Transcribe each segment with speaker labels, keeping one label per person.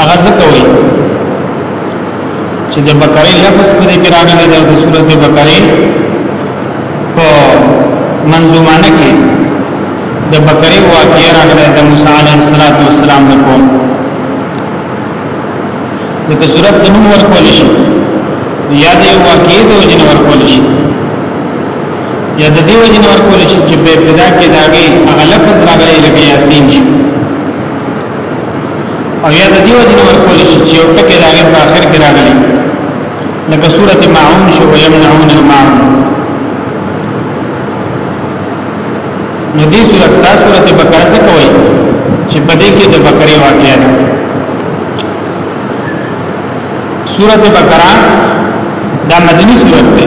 Speaker 1: هغه څه کوي چې د بقره لفظ په دې کې راغلی دی د سورته بقره په منظومانه کې د بقره واقعي راغلی د موسی عليه السلام د قوم د کسرت د نوم ورکول شي یا د واقعي د وجه ورکول شي یا د دې وجه ورکول شي چې په ابتدا کې داګه هغه لفظ راغلی لکه یاسین شي او یا د دیو جن ورکول شي چې یو ټکی راغی په آخر کې راغلی لکه سورة معون شو ویمنعون المعون نو دې سورة تا سورة بقره څه کوي چې په دې کې د بقره واقعیا ده سورة بقره دا مدنی سورة ده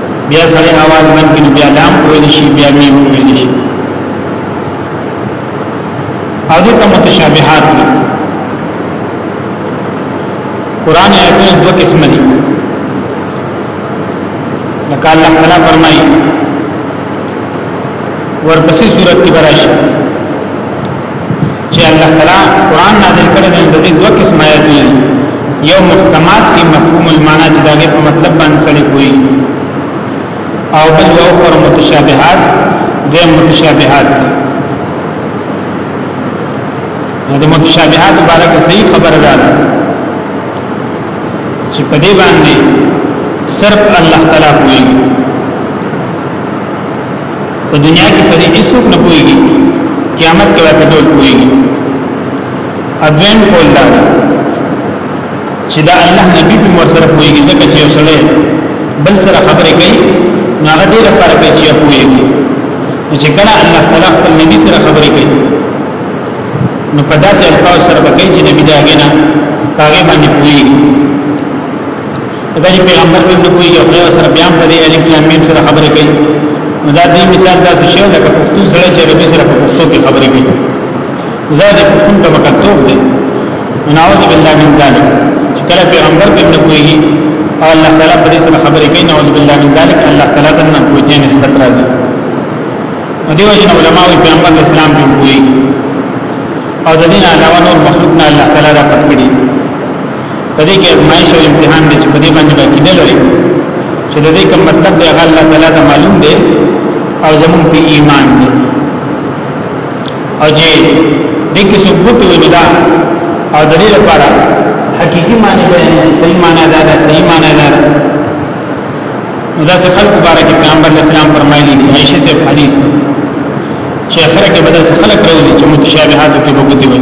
Speaker 1: بیا سره आवाज باندې بیا لام ویل شي بیا میم ویل شي او دې ته متشابهات دي قران آیتونه دوه قسم دي لکه الله تعالی فرمایي ورپسې صورت کې براشي چې الله تعالی قران نازل کړی دی د دې دوه قسمه آیاتونه یو محکمات دی مفهوم المعنی چې دا په مطلب باندې سړی کوي او بل یو پر متشابهات د متشابهات د متشابهات مبارک صحیح خبره ده چې په دې باندې صرف الله تعالی کوي په دنیا کې په دې هیڅوک نه پوهیږي قیامت کې په ټول پوهیږي اذن کول دا چې دا الله نبی په مر سره پوهیږي ځکه چې وسړی بل سره خبرې کوي نو هغه دې لپاره کوي چې پوهیږي چې کله الله تعالی خپل نبی سره خبرې کوي نو په داسې الفاظ سره کوي چې نبی دا غنا هغه باندې پوهیږي دا چې پیغمبر په نو کوي او خدای سره بیا په دې الف لام میم سره خبرې کوي نو دا دې مثال دا څه شی دا که پښتون سره چې عربي سره په پښتو کې خبرې کوي دا دې پښتون ته مکتوب دی نعوذ بالله من ذلک چې کله پیغمبر په نو کوي او الله تعالی په دې سره خبرې کوي نعوذ بالله من ذلک الله تعالی ته نه کوي نسبت راځي دیو جن علماء پیغمبر اسلام جوړ کوي او د دین علاوه نور مخلوق نه الله تعالی را پټ کړي په دې کې ازمایش او امتحان دی چې په دې باندې باقی نه لري چې د دې کوم مطلب دی هغه الله تعالی ته معلوم دی او زمون په ایمان دی او چې دې کې ثبوت وجدا او د دې لپاره حقيقي معنی بیان دي صحیح معنی دا ده صحیح معنی دا ده دا څه خلق مبارک پیغمبر اسلام فرمایلی دی عائشہ سے حدیث دی چې اخره کې بدل څه خلق راوځي چې متشابهات کې وګدي وي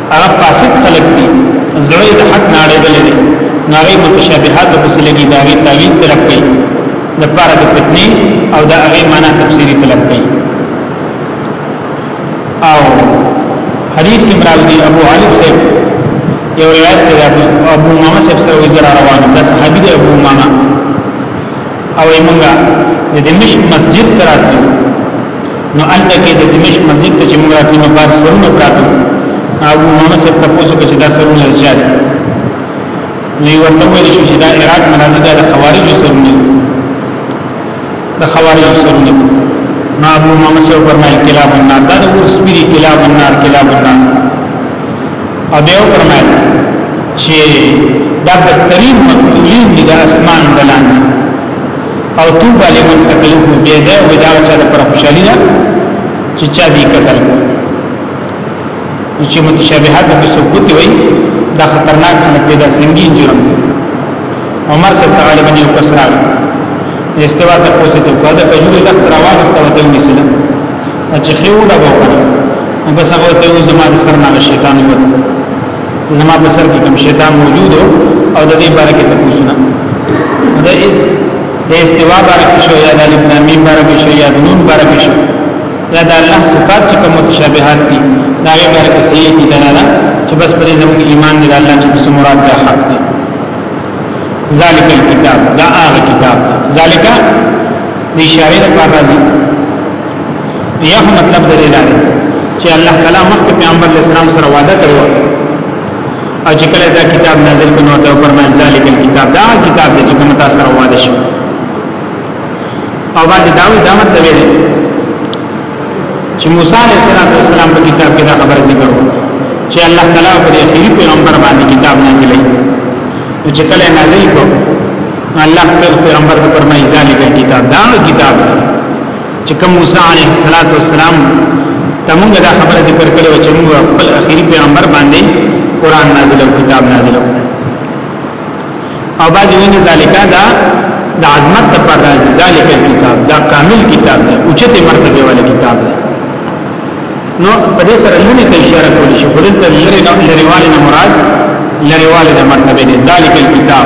Speaker 1: هغه فاسد خلق دي زړه د حق نه اړېدل دي نو هغه متشابهات په څه لګي دا غي تعویل طلب کوي د پاره د فتنې او دا هغه معنا تفسیری طلب کوي او حدیث کې مرাজি ابو علي صاحب یو روایت کې راځي ابو امامه صاحب سره وزرا روان ده صحابي دی ابو امامه او ایمنګا د دمشق مسجد تراتلو نو الته کې د دمشق مسجد ته چې موږ راتلو نو بار سرونه پراته او موږ سره تاسو کې چې دا سرونه چاري نو ورته ویل شو چې دا عراق منازل د خوارج سرونه د خوارج سرونه نو ابو محمد سره فرمایي کلاب النار دا د اوس پیری کلاب النار کلاب النار او دیو فرمایي چې دا بدترین مقتولین د اسمان دلان او توبه لمن قتله به ده و دا چا پر خوشالي ده چې چا دې قتل چې متشابهات په ثبوت وي دا خطرناک خلک پیدا سنگین جرم عمر سے طالب یو کسرا استوا ته پوسې ته کوه دا کجوري د تراوان استوا ته ونیسل چې خېوډه وکړه بس هغه ته زما د سر نه شیطان وته زما په سر کې کوم شیطان موجود او د دې باره کې تاسو نه د اس د استوا باره کې شو یا د الف لام میم باره کې شو یا د نون باره کې شو یا د الله صفات چې کوم متشابهات دي دا یې باره کې صحیح دي دلاله چې بس پرې زموږ ایمان دی الله چې څه مراد ده حق دی ذالک الكتاب دا هغه کتاب ذالک د اشاره لپاره راځي یا مطلب د دې لاره چې الله تعالی مخکې پیغمبر اسلام سره وعده کړو او چې کله دا کتاب نازل کړو ته فرمایل ذالک الكتاب دا کتاب دی چې کوم تاسو سره وعده شو او باندې دا وی دا مطلب دی چې موسی علیه السلام په کتاب کې دا خبره ذکر وکړه چې الله تعالی پر اخیری پیغمبر باندې کتاب نازل کړي نو چې کله نازل کو الله پر پیغمبر ته فرمایي ذالک کتاب دا کتاب دی چې کوم موسی علیه السلام ته موږ دا خبره ذکر کړو چې موږ خپل اخیری پیغمبر باندې قران نازل او کتاب نازل او باج وین ذالیکا دا د عظمت د پر راځي ذالک کتاب دا کامل کتاب دی او چې مرتبه والا کتاب دی نو په دې سره لونی ته اشاره کولی شو په دې ته لري نو لري والي نه مراد لري والي د مرتبه دی ذالک کتاب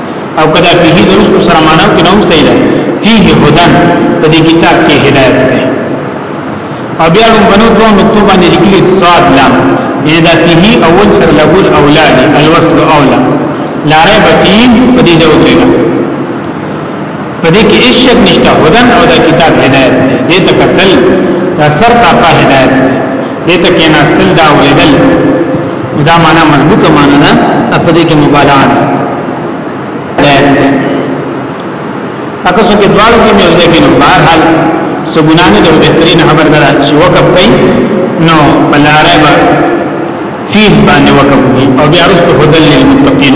Speaker 1: او کدا فيه درست سره معنا کې نوم صحیح ده فيه هدن په دې کتاب کې هدایت ده او بیا موږ بنو دوه نقطو باندې لیکلي صاد لام یعنی دا فيه اول سره لګول اولاد الوصل اولاد لا ريب فيه په دې ځای کې په دې کې هیڅ شک نشته هدن او دا کتاب هدایت دی دې ته قتل دا سر طرفه هدایت دی دې ته کې ناستل دا ویدل دا معنا مضبوطه معنا ده په دې کې مبالغه ده هدایت دی اکه څو کې دوالو کې مې ځکه نو بهر حال سګونانه د بهترین خبر ده چې وقف کوي نو بلاره به فيه باندې وقف او بیا رسته هدل للمتقین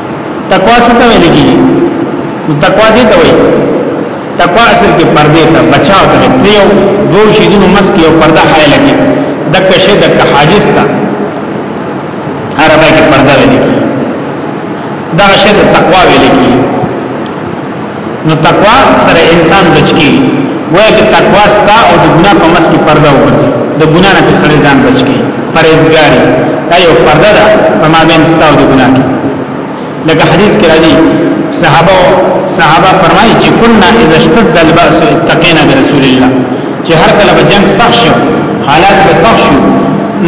Speaker 1: تقوا څه ته ویل کیږي نو تقوا دې ته وایي تقوا اصل کې پردې ته بچاو ته تریو دوه شیزونو مسک یو پرده حیا لګي دک شه دک حاجز ته عربی کې پرده ویل کیږي دا شه د تقوا ویل کیږي نو تقوا سره انسان بچکی وای چې تقوا ستا او د ګناه په مس کې پرده وګرځي د ګناه نه سره ځان بچکی پرهیزګاری دا یو پرده ده په مابین ستا او د ګناه کې لکه حدیث کې راځي صحابه صحابه فرمایي چې كنا اذا اشتد الباس اتقينا برسول الله چې هر کله به جنگ سخت شو حالات به سخت شو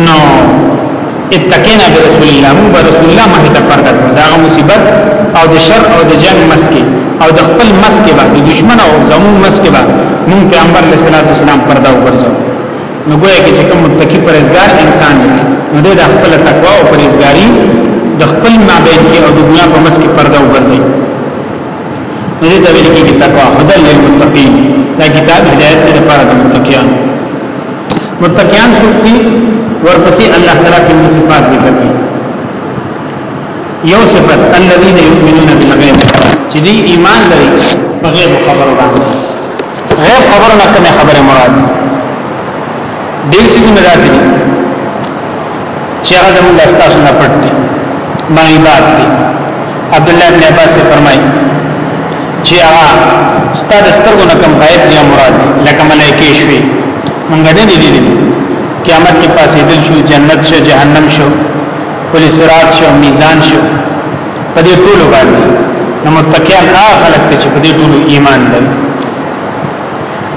Speaker 1: نو اتقینا برسول الله موږ رسول الله مه ته پرده کړو دا مصیبت او د شر او د جنگ مسکی او د خپل مسکی به د دشمن او زمون مسکی به موږ پیغمبر علیه الصلاۃ والسلام پرده وګرځو نو ګویا کې چې کوم متقی پرهیزګار انسان دی نو د خپل تقوا او پرهیزګاری د خپل مابین کې او د ګناه په مسکی پرده وګرځي نو دې ته ویل کېږي تقوا هدل للمتقین دا کتاب هدایت لپاره د متقینو متقیان څوک دي ورپسې الله تعالی پنځه صفات ذکر کړي یو صفت الذين يؤمنون بالغيب چې دې ایمان لري په غیب خبرو باندې غیب خبرو نه کومه خبره مراد دې څه نه راځي چې هغه زموږ استاسو نه پټ دي مغیبات دي عبد الله بن عباس فرمایي چې هغه ستاسو سترګو نه کوم غیب دی مراد لکه ملایکی شوي مونږ نه دي لیدلي قیامت کې پاسې دل شو جنت شو جهنم شو پل صراط شو میزان شو په دې ټول باندې نو متقین هغه خلک چې په دې ټول ایمان لري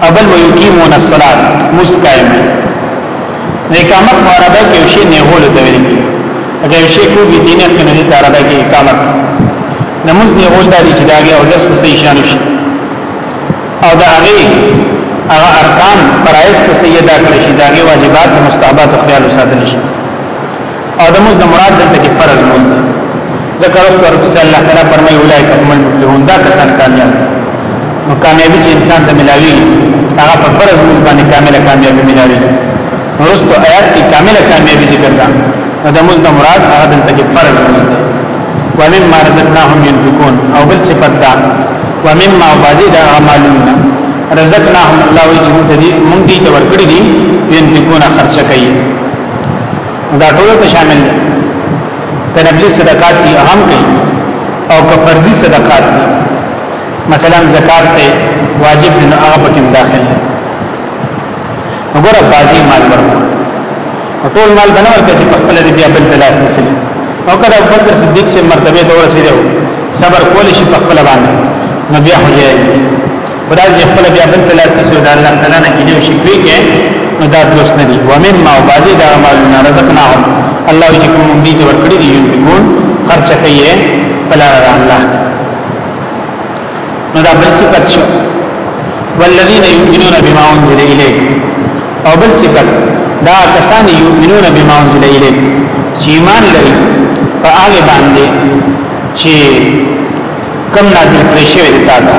Speaker 1: ابل ويقيمون الصلاه مستقائم نه اقامت عربه کې شی نه هول ته ویل کی اگر شی کو به دین کې نه ته عربه کې اقامت نماز نه هول دي چې داګه او داس په صحیح شان شي او دا هغه هغه ارکان فرایض په صحیح ادا کړی شي داګه واجبات او مستحبات خو یې ساتل شي او د موږ نه مراد دلته کې فرض موږ دی ځکه رسول الله صلی الله علیه وسلم فرمایي اولایک هم المفلحون دا کسان کامیاب نو کامیابی چې انسان ته ملاوي هغه په فرض موږ باندې کامله کامیابی ملاوي ورستو آیات کې کامله کامیابی ذکر ده نو د موږ نه مراد هغه دلته کې فرض موږ دی ومما رزقناهم ينفقون او بل صفت ده ومما بعضی دا معلومه رزقناهم الله وجه دې مونږ دې ورکړي دي ينفقون خرچ کوي دا ټول ته شامل دي کنبلی صدقات دي هم کوي او که فرضي صدقات دي مثلا زکات ته واجب دي نو هغه پکې داخل دي وګوره بازي مال ورکړه ټول مال بنه ورکړه چې په خپل دې بیا بل بلاس نسي او کله ابو بکر صدیق سے مرتبه ته ورسېدو صبر کول شي په خپل باندې نو بیا هو جایز دي خدا چې خپل بیا بل په لاس نسو دا الله تعالی نه کینه شي کوي کې نو دا درست نه دي و مم ما بعضی دا مالونه رزقناهم الله چې کوم دې ته ورکړي دي ينفقون خرچ کوي بلا الله نو دا بل صفت شو والذین یؤمنون بما انزل الیک او بل صفت دا کسان یؤمنون بما انزل الیک چې ایمان لري په هغه باندې چې کم نازل کړی شوی دی تا ته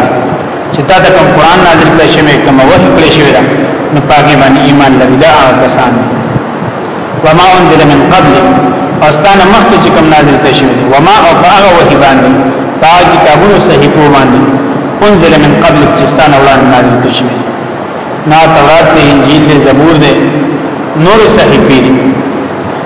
Speaker 1: چې تا ته کوم قران نازل کړی شوی کوم وحی کړی شوی دا نو پاګې باندې ایمان لري دا هغه کسان وما انزل من قبل او ستانه مخکې چې کوم نازل کړی شوی وما او هغه وحی باندې تا کتابونو صحیفو باندې انزل من قبل چې ستانه وړاندې نازل کړی شوی نا تورات دی انجیل دی زبور دی نور صحیفې دي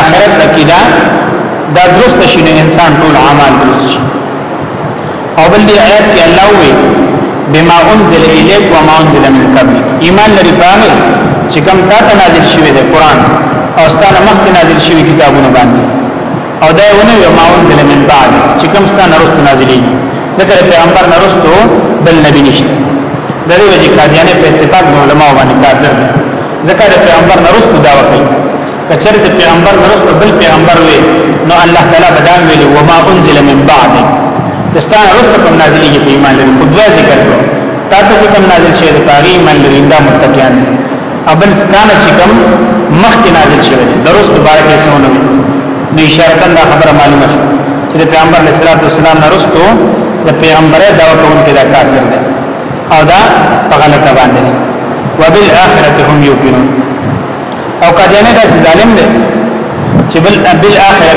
Speaker 1: اخرت عقیده دا درست شي نو انسان ټول اعمال درست شي او بل دی آیات کې الله وی بما انزل الیک و ما انزل من قبل ایمان لري باندې چې کوم تا ته نازل شوی دی قران او ستانه مخکې نازل شوی کتابونه باندې او دا ونه یو ما انزل من بعد چې کوم ستانه رست نازلې ذکر پیغمبر نرستو بل نبی نشته دغه وجه قادیانه په اتفاق علماء باندې کار ځکه د پیغمبر نرستو دا وکړي کچر د پیغمبر نرستو بل پیغمبر وي نو الله تعالی بدام ویلي وما انزل من بعد استان رستو کوم نازلېږي په ایمان لري خو دوا ذکر کړو تا ته چې کوم نازل شي د پاغي ایمان لري دا متقین ابل ستان چې کوم مخکې نازل شي درست مبارکه سونه وي نو اشاره کنده خبره معلومه شو چې پیغمبر علیه السلام نرستو د پیغمبره دا کوم کې دا کار کړی او دا په غلطه باندې دي وبالاخره هم یوقنون او قدیانه دا ظالم دی چې بل بالاخره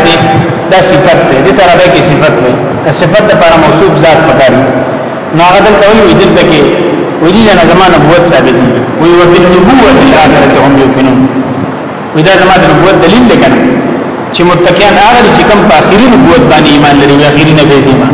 Speaker 1: دا صفت دی د طرف کې صفت وي صفت لپاره موصوف ذات پکاري نو هغه دلته وی دلته کې ویل نه زمانه نبوت ثابت دي وی وبالنبوت الاخره هم یوقنون وی دا زمانه نبوت دلیل دی کنه چې متقین هغه چې کوم په اخیری نبوت باندې ایمان لري اخیری نبی زیمان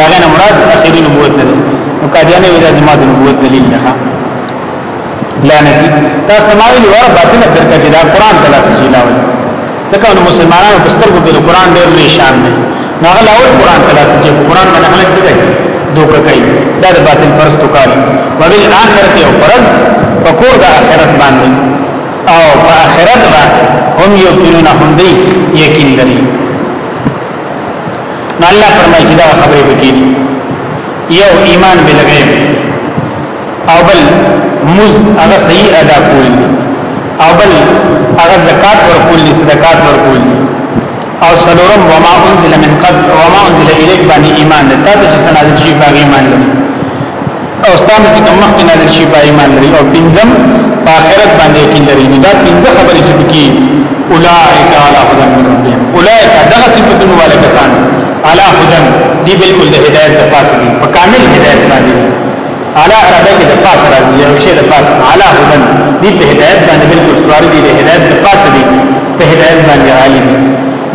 Speaker 1: هغه نه مراد اخیری نبوت نه نو قادیانه ویل زما د نبوت دلیل نه لعنتی تاسو ما ویل ور باطل فرقه چې دا قران ته لاس شي لاول ځکه نو مسلمانانو په سترګو کې قران ډېر لوی شان دی نو هغه لاول قران ته لاس شي قران باندې خلک څه کوي دوکه کوي دا د باطل پرستو کار وبال اخرت او پرز پکور د اخرت باندې او په اخرت باندې هم یو کینونه هم دی یقین لري نو الله فرمایي چې دا خبرې وکړي یو ایمان بالغیب او بل مز هغه صحیح ادا کول او بل هغه زکات ورکول دي صدقات ورکول دي او سلورم وما انزل من قبل وما انزل الیک باندې ایمان ده تاسو چې سنازل شي باندې ایمان لري او ستانه چې کوم مخکې نازل شي په ایمان لري او پنځم په آخرت باندې یقین لري نو دا پنځه خبرې چې پکې اولائک علی هدى من ربهم اولائک دغه صفاتونه والے کسان علی هدى دی بالکل د هدایت د پاسه دي په کامل هدایت باندې علی عربه کې د پاسه راځي یو شی د پاسه علی هدى دی په هدایت باندې بالکل سوار دي د هدایت د پاسه دي په هدایت باندې عالی دي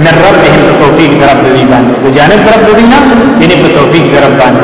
Speaker 1: من ربهم په توفیق رب دی باندې د جانب رب دی نه یعنی په توفیق رب باندې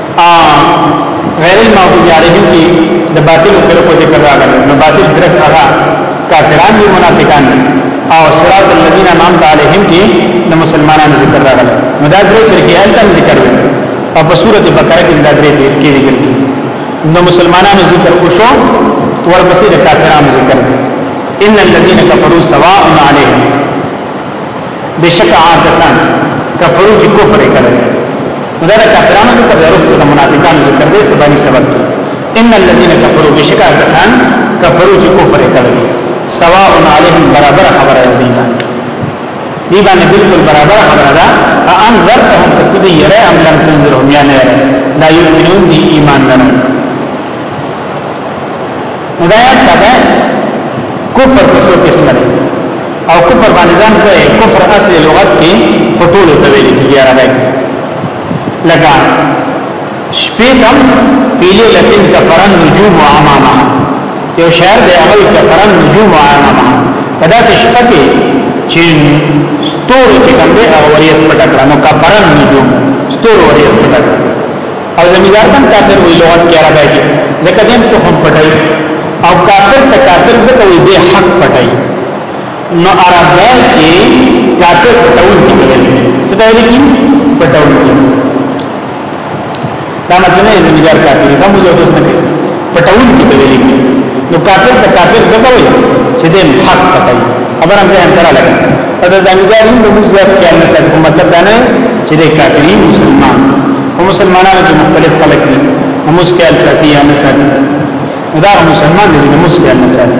Speaker 1: ا غیر المغضوب علیهم کې د باطل فرقو ذکر راغلی نو باطل فرق هغه کافران دي منافقان دي او صراط الذين انعمت عليهم کې د مسلمانانو ذکر راغلی نو دا درې فرقې التم ذکر وي او په سورته بقره کې دا درې فرقې ذکر دي نو مسلمانانو ذکر وشو ورپسې د کافرانو ذکر ان الذين كفروا سواء عليهم بشک هغه کسان کفرو چې کفر کړی دا د کافرانو ذکر دی رسول د منافقانو ذکر دی سبانی سبق کې ان الذين كفروا بشک هغه کسان کفرو چې کفر کړی سواء عليهم برابر خبره دی دی باندې بالکل برابر خبره ده ان ذرتهم تقدی یرا ام لم تنذرهم یا نه لا یؤمنون دی ایمان نه دا یاد ساته کفر په څو قسمه دی او کفر باندې ځان کوي کفر اصلي لغت کې په ټولو ته ویل کېږي راغی لکه شپیتم پیلی لتن کفرن نجوم و عماما یو شعر دی هغه کفرن نجوم و عماما په داسې شپه کې چې ستورو چې کوم دی هغه وریځ پټه کړه نو کفرن نجوم ستورو وریځ پټه کړه او زمیدار تم کافر وی لغت کې عربی کې ځکه دیم تخم پټای او کافر ته کافر ځکه وی دی حق پټای نو عربی کې کافر پټول کې ویل څه دی لګي پټول کې دا مطلب نه زمیدار کافر کوم ځای بس نه کوي پټون کې ته ویلې نو کافر ته کافر ځکه وي چې دین حق پټي خبر هم ځان کړه لګا په ځانګړي د موږ زیات خیال نه ساتي مطلب دا نه چې د کافری مسلمان او مسلمانانو کې مختلف خلک دي هم خیال ساتي یا نه ساتي دا مسلمان دي چې هم خیال نه ساتي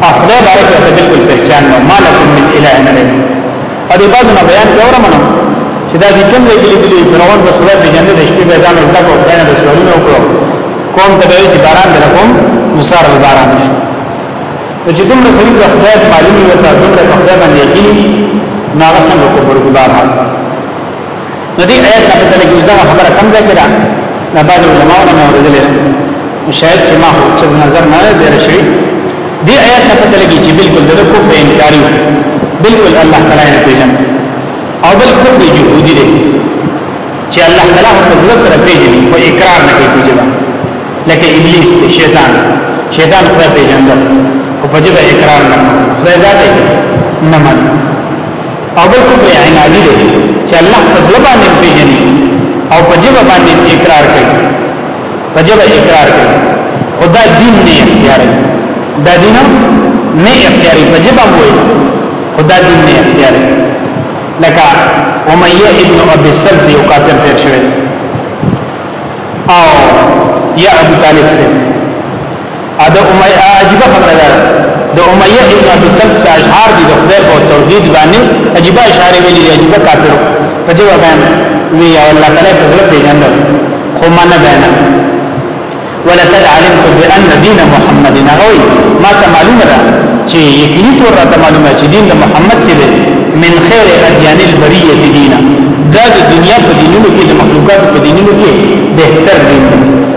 Speaker 1: په خدای بارک ته بالکل پہچان نو مالکم من اله غیر په دې بعد نه بیان کې اورم نو چې دا دې کوم لګلې دې فرعون بس خدای په جنت د شپې ځان او تک او خدای نه بشورونه وکړو کوم ته چې باران درکوم نصار باران شي چې دومره سړي د خدای معلومي وته دومره په خدای باندې یقیني ناغسن کو پر ګبارا نو دې آیت نه پته لګي چې دا خبره کوم ځای کې ده دا بعض علماء نه اوریدلې شاید چې ما هو چې نظر نه دی راشي دې آیت نه پته لګي چې بالکل د کفر انکاری بالکل الله تعالی نه پیژني او بل کفر جهودي دی چې الله تعالی په ځل سره پیژني او اقرار نه کوي پیژني لکه ابلیس ته شیطان شیطان خدای پیژندل او په جبه اقرار نه خدای ذات نه مني او بل کفر عنادی دی چې الله په ځل باندې پیژني او په جبه باندې اقرار کوي په جبه اقرار کوي خدا دین نه اختیار دا دین نه اختیاري په جبه وایي خدا دین نه اختیاري لکه امیه ابن ابي سلب یو کافر تیر شوی او یا ابو طالب سے ا د امیه عجیب خبره ده د امیه ابن ابي سلط سه اشعار دي د خدای په توحید باندې عجیب اشعار ویلي عجیب کافر په جواب باندې وی او الله تعالی په ځل پیژنده خو منه بینه ولقد علمت بان دين محمد نغوي ما ته معلومه ده چې یقیني تور راته معلومه چې دین د محمد چې ده من خیر ادیان البریه دینا دا د دنیا په دینونو کې د مخلوقات په دینونو کې بهتر دین دی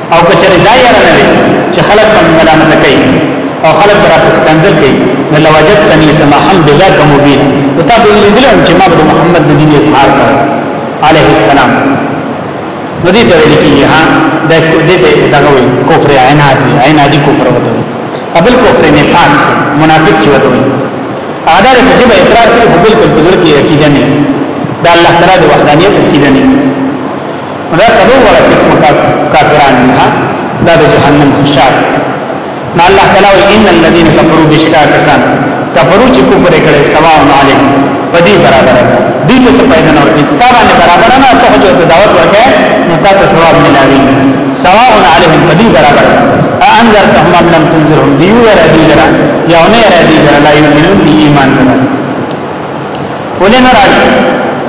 Speaker 1: او کچره دا یاره نه وي چې خلک باندې ملامت کوي او خلک برا پس کنځل کوي نو لوجدتني سماحا بذاك مبين او تا به لیدلم چې ما به محمد د دین اظهار کړ عليه السلام نو دې ته ویل کیږي ها د دې ته دا وایي کفر عناد عنادي کفر وته ابل کفر نفاق منافق چې وته وایي اعدار په جبه اقرار کوي خو بالکل بزرګ کې عقیده نه دا الله تعالی د وحدانیت عقیده نه دا سلو ولا قسم کافران دي ها دا د جهنم خشاک نو الله تعالی ان الذين كفروا بشکا کسان کفرو چې کفر کړي سواء علیهم پدی برابر دي ته څه پیدا نه ورته ستاره نه برابر نه ته چې ته دعوت ورکې نو تا ته ثواب ملاوي سواء علیهم پدی برابر انذرتهم ام لم تنذرهم دیو را دی لرا یا نه را دی لرا لا یؤمنون دی ایمان نه ولې نه راړي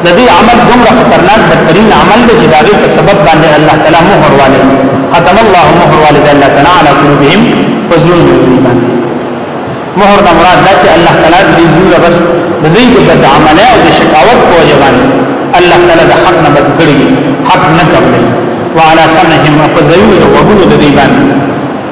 Speaker 1: د دې عمل دومره خطرناک بدترین عمل دی چې داغه په سبب باندې الله تعالی مهر والي ختم الله مهر والي د الله تعالی علی قلوبهم وزن ایمان مهر نه مراد دا چې الله تعالی دې زوره بس د دې د بد عمله او د شکاوت په وجه باندې الله تعالی د حق نه بد کړی حق نه قبلې وعلى سمعهم وقزيون وغنو د دې باندې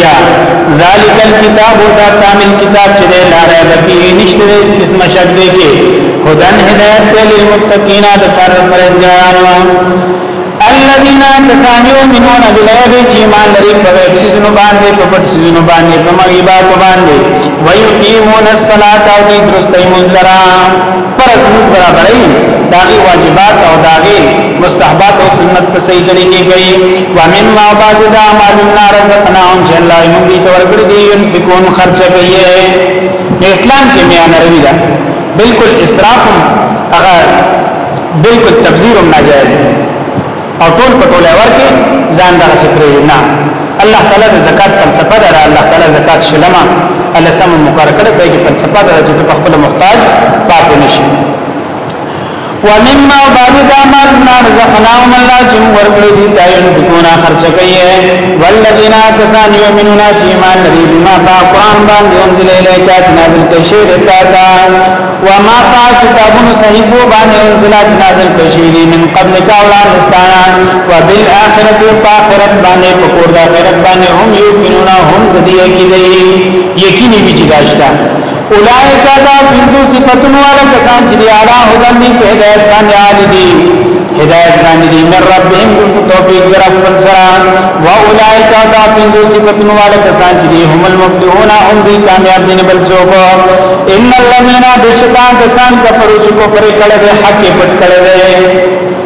Speaker 1: یا ذالک الكتاب دا کامل کتاب چې دی لا ریب فيه نشته هیڅ قسمه شک دی کې هدن هدایت دی للمتقین د پر پرهیزګارانو الذين تسانيو منون بالغيب چې ایمان لري په غیب سيزونو باندې په پټ سيزونو باندې په مغيبات باندې ويقيمون الصلاة او دې درستې مزرا فرض مزرا بري داغي واجبات او داغي مستحبات او سنت په صحیح طریقې کوي ومن ما باز دا معلومنا رزقناهم چې الله یې موږ ته ورکړي دي ينفقون خرچ کوي اسلام کې میان روي دا بالکل اسراف هغه بالکل تبذیر هم ناجایز او ټول په ټول ورکه ځان دغه سپری نه الله تعالی د زکات فلسفه ده الله تعالی زکات شلمه الله سم مقرره کړې په فلسفه ده چې په خپل محتاج پاتې نشي ومما او بعد دا مال نا رزقناهم الله چې موږ ورکړي دي ته ينفقون خرچ کوي والذین کسان یؤمنون چې ایمان لري بما با قران باندې انزل الیک چې نازل کړي شی رتا تا وما با کتابون صحیحو باندې انزل چې نازل کړي شی دي من قبل کا ولستانا وبالاخره فاخرت باندې پکور د اخرت باندې هم یؤمنون هم دې کې دي یقیني وی چې داشتا اولئک دا پنځو صفاتونو والا کسان چې دی اعلی هدن دی په هدایت باندې عالی دي هدایت باندې دي من ربهم کو توفیق در خپل سره و اولئک دا پنځو صفاتونو والا کسان چې دی هم المفلحون هم دي کامیاب دي بل څوک ان الذين بشکان کسان کفرو چې کو پرې کړه دي حق پټ کړه
Speaker 2: دي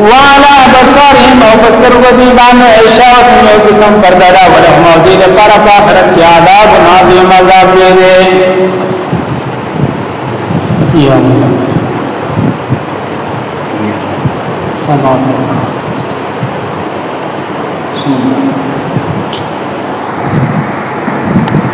Speaker 2: وعلى بصارهم او پستر ودی باندې عشاء یو قسم پرده دا ولهم او دې لپاره په آخرت کې عذاب عظیم عذاب دی یا مولا سلام علیکم